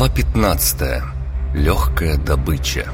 Глава 15. Легкая добыча.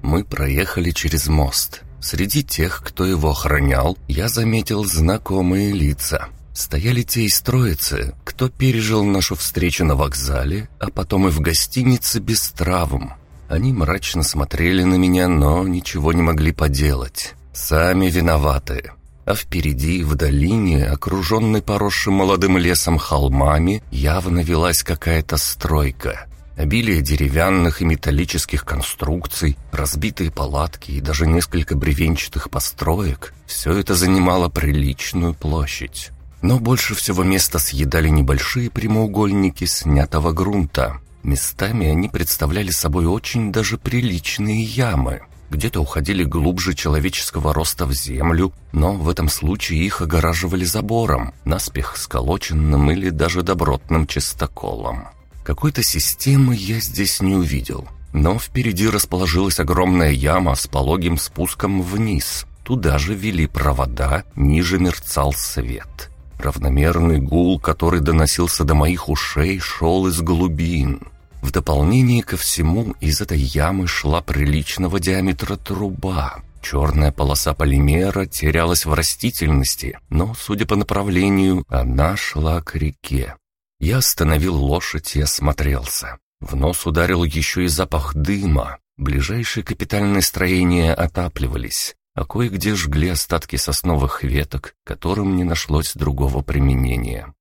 Мы проехали через мост. Среди тех, кто его охранял, я заметил знакомые лица. Стояли те из троицы, кто пережил нашу встречу на вокзале, а потом и в гостинице без травм. Они мрачно смотрели на меня, но ничего не могли поделать. Сами виноваты а впереди, в долине, окруженной поросшим молодым лесом холмами, явно велась какая-то стройка. Обилие деревянных и металлических конструкций, разбитые палатки и даже несколько бревенчатых построек – все это занимало приличную площадь. Но больше всего места съедали небольшие прямоугольники снятого грунта. Местами они представляли собой очень даже приличные ямы – где-то уходили глубже человеческого роста в землю, но в этом случае их огораживали забором, наспех сколоченным или даже добротным чистоколом. Какой-то системы я здесь не увидел, но впереди расположилась огромная яма с пологим спуском вниз. Туда же вели провода, ниже мерцал свет. Равномерный гул, который доносился до моих ушей, шел из глубин. В дополнение ко всему из этой ямы шла приличного диаметра труба. Черная полоса полимера терялась в растительности, но, судя по направлению, она шла к реке. Я остановил лошадь и осмотрелся. В нос ударил еще и запах дыма. Ближайшие капитальные строения отапливались, а кое-где жгли остатки сосновых веток, которым не нашлось другого применения.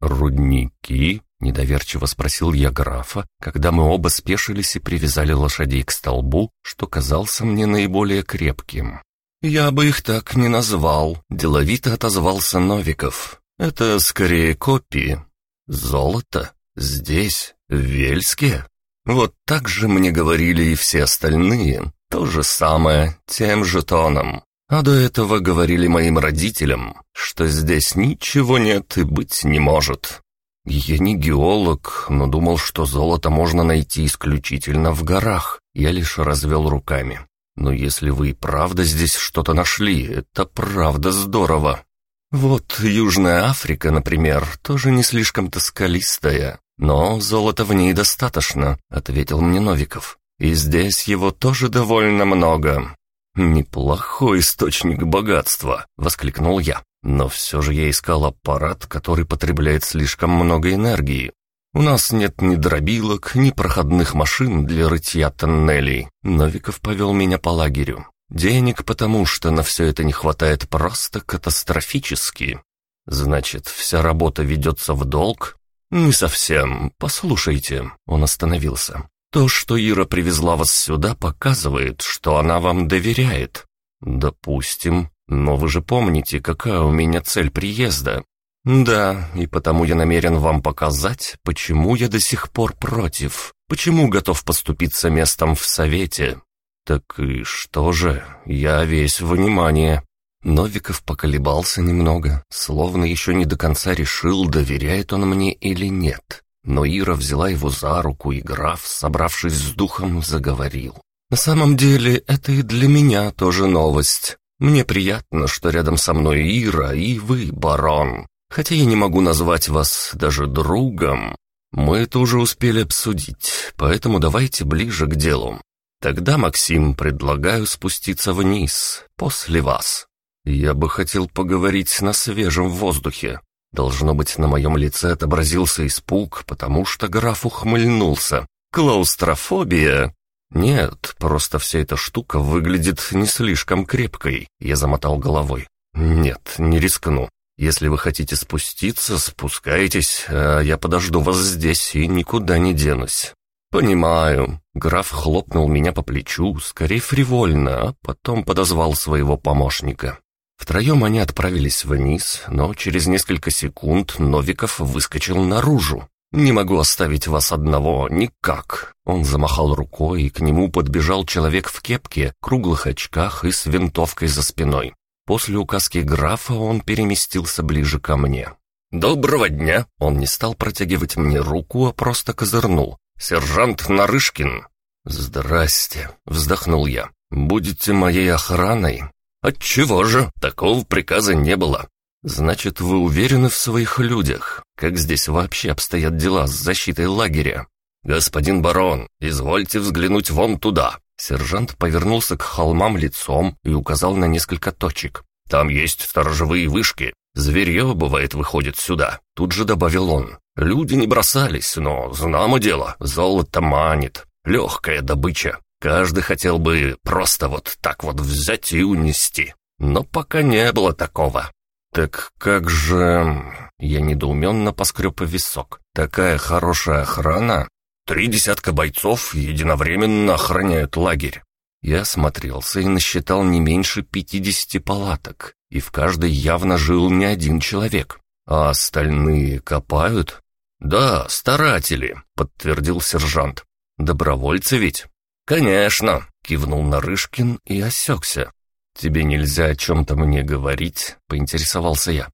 «Рудники?» — недоверчиво спросил я графа, когда мы оба спешились и привязали лошадей к столбу, что казался мне наиболее крепким. «Я бы их так не назвал», — деловито отозвался Новиков. «Это скорее копии. Золото? Здесь? В Вельске? Вот так же мне говорили и все остальные. То же самое, тем же тоном. А до этого говорили моим родителям, что здесь ничего нет и быть не может. Я не геолог, но думал, что золото можно найти исключительно в горах. Я лишь развел руками. Но если вы и правда здесь что-то нашли, это правда здорово. Вот Южная Африка, например, тоже не слишком-то скалистая. Но золота в ней достаточно, ответил мне Новиков. И здесь его тоже довольно много. «Неплохой источник богатства!» — воскликнул я. «Но все же я искал аппарат, который потребляет слишком много энергии. У нас нет ни дробилок, ни проходных машин для рытья тоннелей». Новиков повел меня по лагерю. «Денег потому что на все это не хватает просто катастрофически. Значит, вся работа ведется в долг?» «Не совсем. Послушайте». Он остановился. То, что Ира привезла вас сюда, показывает, что она вам доверяет. Допустим. Но вы же помните, какая у меня цель приезда. Да, и потому я намерен вам показать, почему я до сих пор против. Почему готов поступиться местом в совете. Так и что же, я весь внимание. Новиков поколебался немного, словно еще не до конца решил, доверяет он мне или нет. Но Ира взяла его за руку, и граф, собравшись с духом, заговорил. «На самом деле, это и для меня тоже новость. Мне приятно, что рядом со мной Ира и вы, барон. Хотя я не могу назвать вас даже другом. Мы это уже успели обсудить, поэтому давайте ближе к делу. Тогда, Максим, предлагаю спуститься вниз, после вас. Я бы хотел поговорить на свежем воздухе. Должно быть, на моем лице отобразился испуг, потому что граф ухмыльнулся. «Клаустрофобия?» «Нет, просто вся эта штука выглядит не слишком крепкой», — я замотал головой. «Нет, не рискну. Если вы хотите спуститься, спускайтесь, а я подожду вас здесь и никуда не денусь». «Понимаю». Граф хлопнул меня по плечу, скорее фривольно, а потом подозвал своего помощника. Втроем они отправились вниз, но через несколько секунд Новиков выскочил наружу. «Не могу оставить вас одного, никак!» Он замахал рукой, и к нему подбежал человек в кепке, круглых очках и с винтовкой за спиной. После указки графа он переместился ближе ко мне. «Доброго дня!» Он не стал протягивать мне руку, а просто козырнул. «Сержант Нарышкин!» «Здрасте!» — вздохнул я. «Будете моей охраной?» «Отчего же? Такого приказа не было. «Значит, вы уверены в своих людях? Как здесь вообще обстоят дела с защитой лагеря?» «Господин барон, извольте взглянуть вон туда». Сержант повернулся к холмам лицом и указал на несколько точек. «Там есть сторожевые вышки. Зверье, бывает, выходит сюда». Тут же добавил он. «Люди не бросались, но, знамо дело, золото манит. Легкая добыча. Каждый хотел бы просто вот так вот взять и унести. Но пока не было такого. «Так как же...» Я недоуменно поскреб висок. «Такая хорошая охрана?» «Три десятка бойцов единовременно охраняют лагерь». Я осмотрелся и насчитал не меньше пятидесяти палаток, и в каждой явно жил не один человек. А остальные копают? «Да, старатели», — подтвердил сержант. «Добровольцы ведь?» «Конечно», — кивнул Нарышкин и осекся. «Тебе нельзя о чем-то мне говорить?» — поинтересовался я.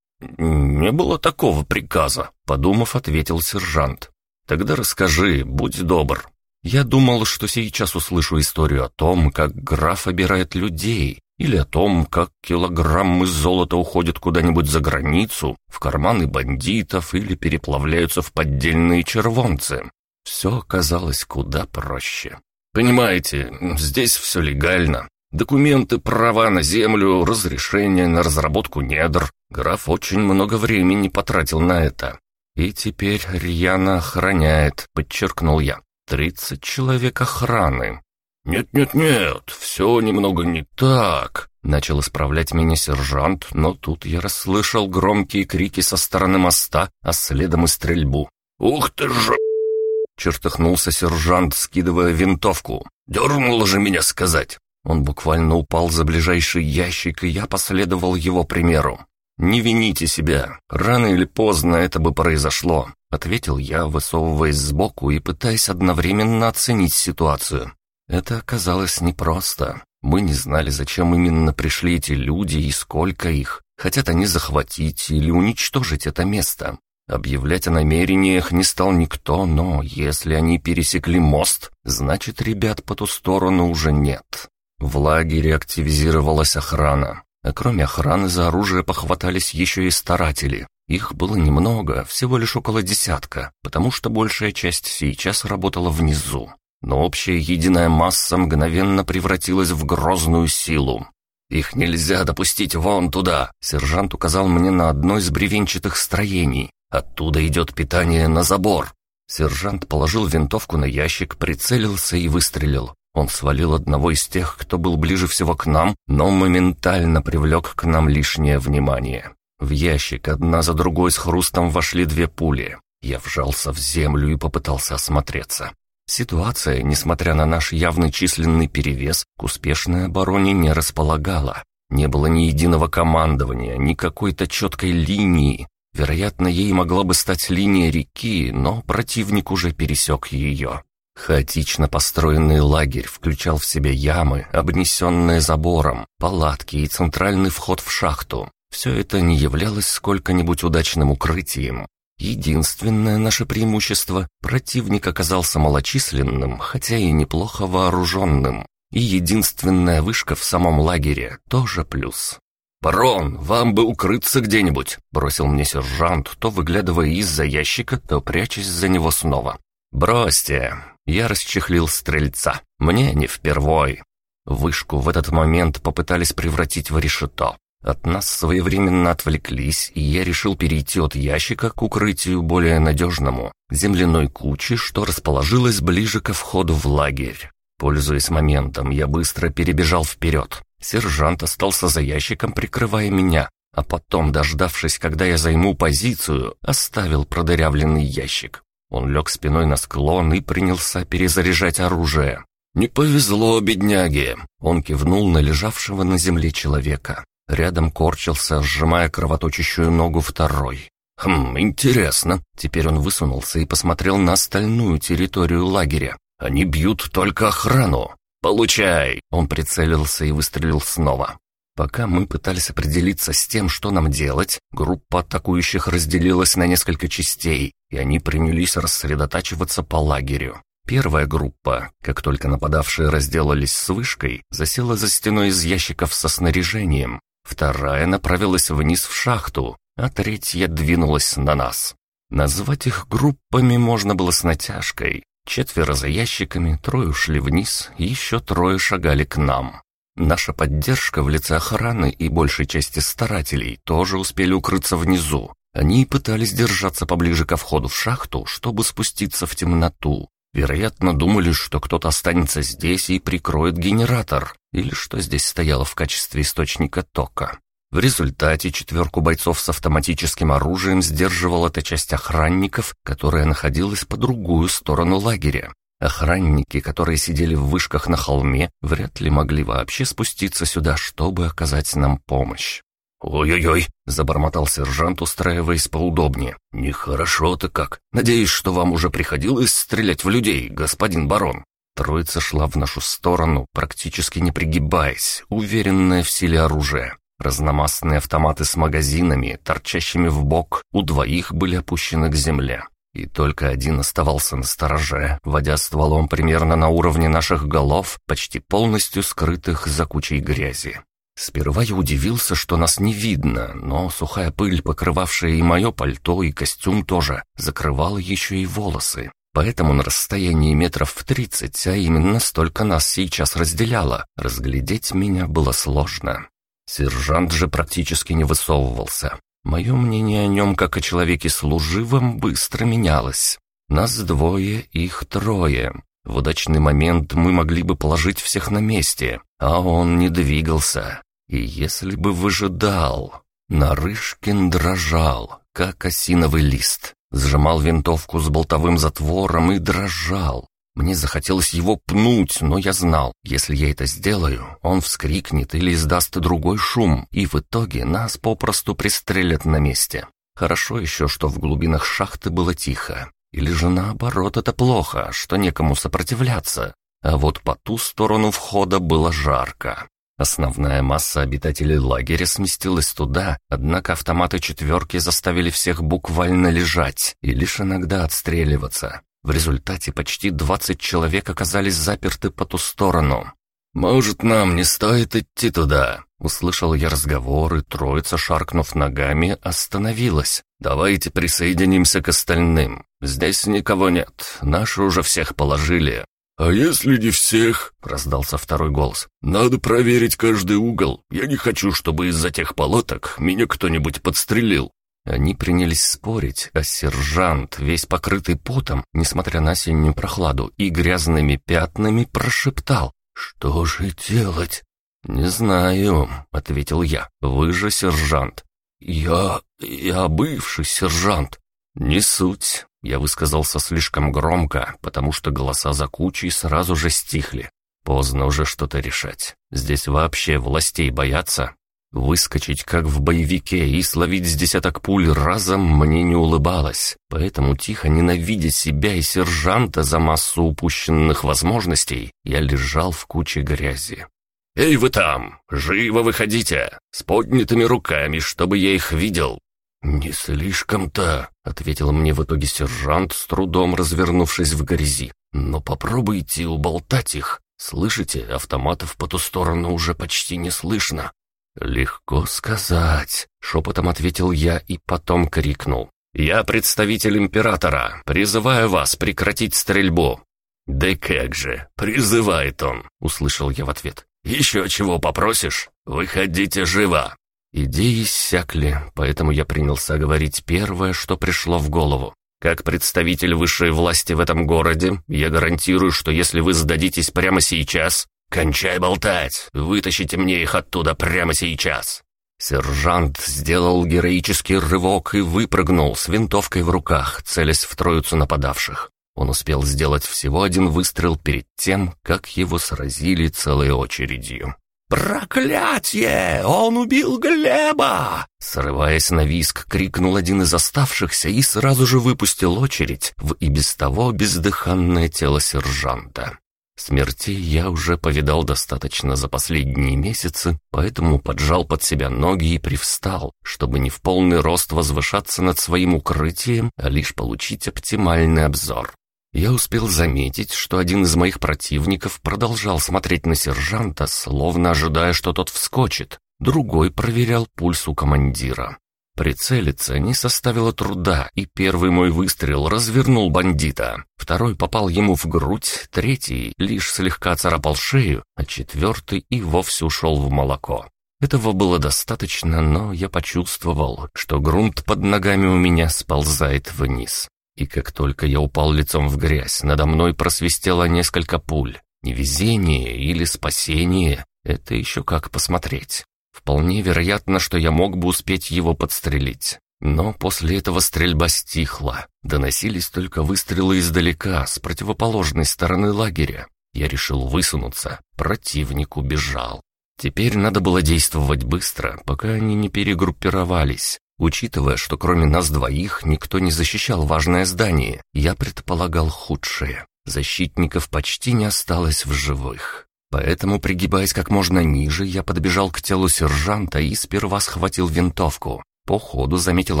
«Не было такого приказа», — подумав, ответил сержант. «Тогда расскажи, будь добр». Я думал, что сейчас услышу историю о том, как граф обирает людей, или о том, как килограммы золота уходят куда-нибудь за границу, в карманы бандитов или переплавляются в поддельные червонцы. Все оказалось куда проще. Понимаете, здесь все легально. Документы, права на землю, разрешение на разработку недр. Граф очень много времени потратил на это. И теперь рьяно охраняет, подчеркнул я. Тридцать человек охраны. «Нет-нет-нет, все немного не так», — начал исправлять меня сержант, но тут я расслышал громкие крики со стороны моста, а следом и стрельбу. «Ух ты же!» — чертыхнулся сержант, скидывая винтовку. «Дернуло же меня сказать!» Он буквально упал за ближайший ящик, и я последовал его примеру. «Не вините себя. Рано или поздно это бы произошло», — ответил я, высовываясь сбоку и пытаясь одновременно оценить ситуацию. Это оказалось непросто. Мы не знали, зачем именно пришли эти люди и сколько их. Хотят они захватить или уничтожить это место. Объявлять о намерениях не стал никто, но если они пересекли мост, значит, ребят по ту сторону уже нет. В лагере активизировалась охрана, а кроме охраны за оружие похватались еще и старатели. Их было немного, всего лишь около десятка, потому что большая часть сейчас работала внизу. Но общая единая масса мгновенно превратилась в грозную силу. «Их нельзя допустить вон туда!» Сержант указал мне на одно из бревенчатых строений. «Оттуда идет питание на забор!» Сержант положил винтовку на ящик, прицелился и выстрелил. Он свалил одного из тех, кто был ближе всего к нам, но моментально привлек к нам лишнее внимание. В ящик одна за другой с хрустом вошли две пули. Я вжался в землю и попытался осмотреться. Ситуация, несмотря на наш явный численный перевес, к успешной обороне не располагала. Не было ни единого командования, ни какой-то четкой линии. Вероятно, ей могла бы стать линия реки, но противник уже пересек ее. Хаотично построенный лагерь включал в себя ямы, обнесенные забором, палатки и центральный вход в шахту. Все это не являлось сколько-нибудь удачным укрытием. Единственное наше преимущество – противник оказался малочисленным, хотя и неплохо вооруженным. И единственная вышка в самом лагере – тоже плюс. «Барон, вам бы укрыться где-нибудь», – бросил мне сержант, то выглядывая из-за ящика, то прячась за него снова. «Бросьте, я расчехлил стрельца. Мне не впервой. Вышку в этот момент попытались превратить в решето. От нас своевременно отвлеклись, и я решил перейти от ящика к укрытию более надежному, земляной куче, что расположилась ближе ко входу в лагерь. Пользуясь моментом, я быстро перебежал вперед. Сержант остался за ящиком, прикрывая меня, а потом, дождавшись, когда я займу позицию, оставил продырявленный ящик. Он лег спиной на склон и принялся перезаряжать оружие. «Не повезло, бедняге!» Он кивнул на лежавшего на земле человека. Рядом корчился, сжимая кровоточащую ногу второй. «Хм, интересно». Теперь он высунулся и посмотрел на остальную территорию лагеря. «Они бьют только охрану». «Получай!» Он прицелился и выстрелил снова. Пока мы пытались определиться с тем, что нам делать, группа атакующих разделилась на несколько частей, и они принялись рассредотачиваться по лагерю. Первая группа, как только нападавшие разделались с вышкой, засела за стеной из ящиков со снаряжением. вторая направилась вниз в шахту, а третья двинулась на нас. Назвать их группами можно было с натяжкой. Четверо за ящиками, трое ушли вниз, еще трое шагали к нам. Наша поддержка в лице охраны и большей части старателей тоже успели укрыться внизу. Они пытались держаться поближе ко входу в шахту, чтобы спуститься в темноту. Вероятно, думали, что кто-то останется здесь и прикроет генератор, или что здесь стояло в качестве источника тока. В результате четверку бойцов с автоматическим оружием сдерживала эта часть охранников, которая находилась по другую сторону лагеря. Охранники, которые сидели в вышках на холме, вряд ли могли вообще спуститься сюда, чтобы оказать нам помощь. «Ой-ой-ой!» — забормотал сержант, устраиваясь поудобнее. «Нехорошо-то как. Надеюсь, что вам уже приходилось стрелять в людей, господин барон». Троица шла в нашу сторону, практически не пригибаясь, уверенная в силе оружия. Разномастные автоматы с магазинами, торчащими в бок, у двоих были опущены к земле. И только один оставался на стороже, водя стволом примерно на уровне наших голов, почти полностью скрытых за кучей грязи. Сперва я удивился, что нас не видно, но сухая пыль, покрывавшая и мое пальто, и костюм тоже, закрывала еще и волосы. Поэтому на расстоянии метров в тридцать, а именно столько нас сейчас разделяло, разглядеть меня было сложно. Сержант же практически не высовывался. Мое мнение о нем, как о человеке служивом, быстро менялось. Нас двое, их трое. В удачный момент мы могли бы положить всех на месте, а он не двигался. И если бы выжидал... Нарышкин дрожал, как осиновый лист, сжимал винтовку с болтовым затвором и дрожал. Мне захотелось его пнуть, но я знал, если я это сделаю, он вскрикнет или издаст другой шум, и в итоге нас попросту пристрелят на месте. Хорошо еще, что в глубинах шахты было тихо. Или же наоборот, это плохо, что некому сопротивляться. А вот по ту сторону входа было жарко. Основная масса обитателей лагеря сместилась туда, однако автоматы четверки заставили всех буквально лежать и лишь иногда отстреливаться. В результате почти двадцать человек оказались заперты по ту сторону. «Может, нам не стоит идти туда?» Услышал я разговор, и троица, шаркнув ногами, остановилась. «Давайте присоединимся к остальным. Здесь никого нет, наши уже всех положили». «А если не всех?» — раздался второй голос. «Надо проверить каждый угол. Я не хочу, чтобы из-за тех полоток меня кто-нибудь подстрелил». Они принялись спорить, а сержант, весь покрытый потом, несмотря на осеннюю прохладу и грязными пятнами, прошептал. «Что же делать?» «Не знаю», — ответил я. «Вы же сержант». «Я... я бывший сержант». «Не суть». Я высказался слишком громко, потому что голоса за кучей сразу же стихли. Поздно уже что-то решать. Здесь вообще властей боятся. Выскочить, как в боевике, и словить с десяток пуль разом мне не улыбалось, поэтому, тихо ненавидя себя и сержанта за массу упущенных возможностей, я лежал в куче грязи. «Эй, вы там! Живо выходите! С поднятыми руками, чтобы я их видел!» «Не слишком-то», — ответил мне в итоге сержант, с трудом развернувшись в грязи. «Но попробуйте уболтать их. Слышите, автоматов по ту сторону уже почти не слышно. «Легко сказать», — шепотом ответил я и потом крикнул. «Я представитель императора. Призываю вас прекратить стрельбу». «Да как же, призывает он», — услышал я в ответ. «Еще чего попросишь? Выходите живо». Идеи иссякли, поэтому я принялся говорить первое, что пришло в голову. Как представитель высшей власти в этом городе, я гарантирую, что если вы сдадитесь прямо сейчас, «Кончай болтать! Вытащите мне их оттуда прямо сейчас!» Сержант сделал героический рывок и выпрыгнул с винтовкой в руках, целясь в троицу нападавших. Он успел сделать всего один выстрел перед тем, как его сразили целой очередью. «Проклятье! Он убил Глеба!» Срываясь на виск, крикнул один из оставшихся и сразу же выпустил очередь в и без того бездыханное тело сержанта. Смерти я уже повидал достаточно за последние месяцы, поэтому поджал под себя ноги и привстал, чтобы не в полный рост возвышаться над своим укрытием, а лишь получить оптимальный обзор. Я успел заметить, что один из моих противников продолжал смотреть на сержанта, словно ожидая, что тот вскочит. другой проверял пульс у командира. Прицелиться не составило труда, и первый мой выстрел развернул бандита. Второй попал ему в грудь, третий лишь слегка царапал шею, а четвертый и вовсе ушел в молоко. Этого было достаточно, но я почувствовал, что грунт под ногами у меня сползает вниз. И как только я упал лицом в грязь, надо мной просвистело несколько пуль. Невезение или спасение — это еще как посмотреть. Вполне вероятно, что я мог бы успеть его подстрелить. Но после этого стрельба стихла. Доносились только выстрелы издалека, с противоположной стороны лагеря. Я решил высунуться. Противник убежал. Теперь надо было действовать быстро, пока они не перегруппировались. Учитывая, что кроме нас двоих никто не защищал важное здание, я предполагал худшее. Защитников почти не осталось в живых. Поэтому, пригибаясь как можно ниже, я подбежал к телу сержанта и сперва схватил винтовку. По ходу заметил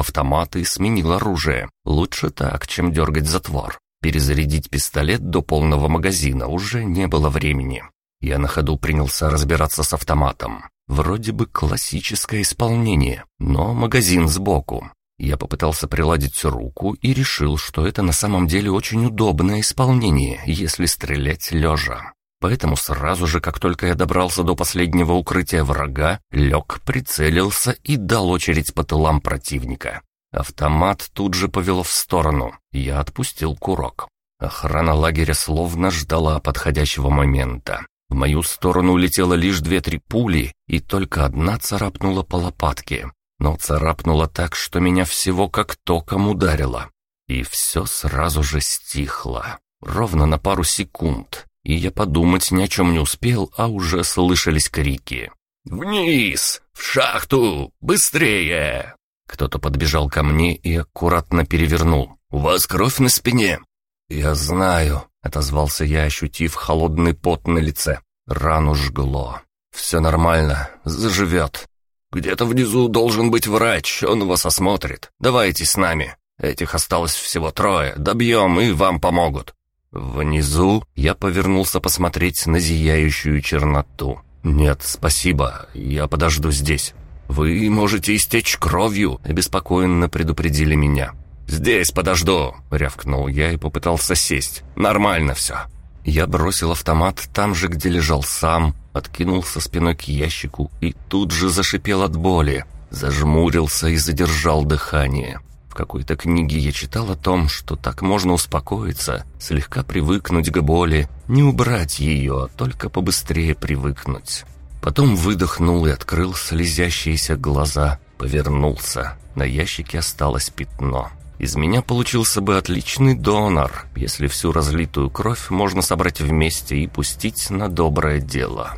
автомат и сменил оружие. Лучше так, чем дергать затвор. Перезарядить пистолет до полного магазина уже не было времени. Я на ходу принялся разбираться с автоматом. Вроде бы классическое исполнение, но магазин сбоку. Я попытался приладить руку и решил, что это на самом деле очень удобное исполнение, если стрелять лежа. Поэтому сразу же, как только я добрался до последнего укрытия врага, лег, прицелился и дал очередь по тылам противника. Автомат тут же повело в сторону. Я отпустил курок. Охрана лагеря словно ждала подходящего момента. В мою сторону улетело лишь две-три пули, и только одна царапнула по лопатке. Но царапнула так, что меня всего как током ударило. И все сразу же стихло. Ровно на пару секунд. И я подумать ни о чем не успел, а уже слышались крики. «Вниз! В шахту! Быстрее!» Кто-то подбежал ко мне и аккуратно перевернул. «У вас кровь на спине?» «Я знаю», — отозвался я, ощутив холодный пот на лице. Рану жгло. «Все нормально, заживет. Где-то внизу должен быть врач, он вас осмотрит. Давайте с нами. Этих осталось всего трое, добьем и вам помогут». Внизу я повернулся посмотреть на зияющую черноту. «Нет, спасибо, я подожду здесь». «Вы можете истечь кровью», — обеспокоенно предупредили меня. «Здесь подожду», — рявкнул я и попытался сесть. «Нормально все». Я бросил автомат там же, где лежал сам, откинулся спиной к ящику и тут же зашипел от боли. Зажмурился и задержал дыхание. Какой-то книге я читал о том, что так можно успокоиться, слегка привыкнуть к боли, не убрать ее, а только побыстрее привыкнуть. Потом выдохнул и открыл слезящиеся глаза, повернулся. На ящике осталось пятно. Из меня получился бы отличный донор, если всю разлитую кровь можно собрать вместе и пустить на доброе дело.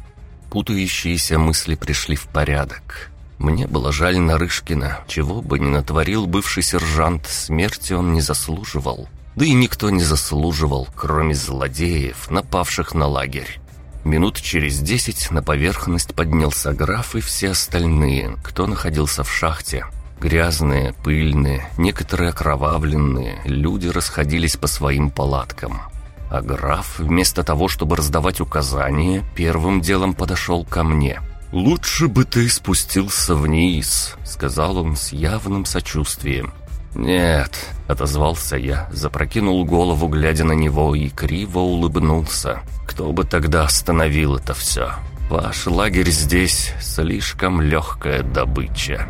Путающиеся мысли пришли в порядок. Мне было жаль Нарышкина, чего бы ни натворил бывший сержант, смерти он не заслуживал. Да и никто не заслуживал, кроме злодеев, напавших на лагерь. Минут через десять на поверхность поднялся граф и все остальные, кто находился в шахте. Грязные, пыльные, некоторые окровавленные, люди расходились по своим палаткам. А граф, вместо того, чтобы раздавать указания, первым делом подошел ко мне. «Лучше бы ты спустился вниз», — сказал он с явным сочувствием. «Нет», — отозвался я, запрокинул голову, глядя на него, и криво улыбнулся. «Кто бы тогда остановил это все? Ваш лагерь здесь слишком легкая добыча».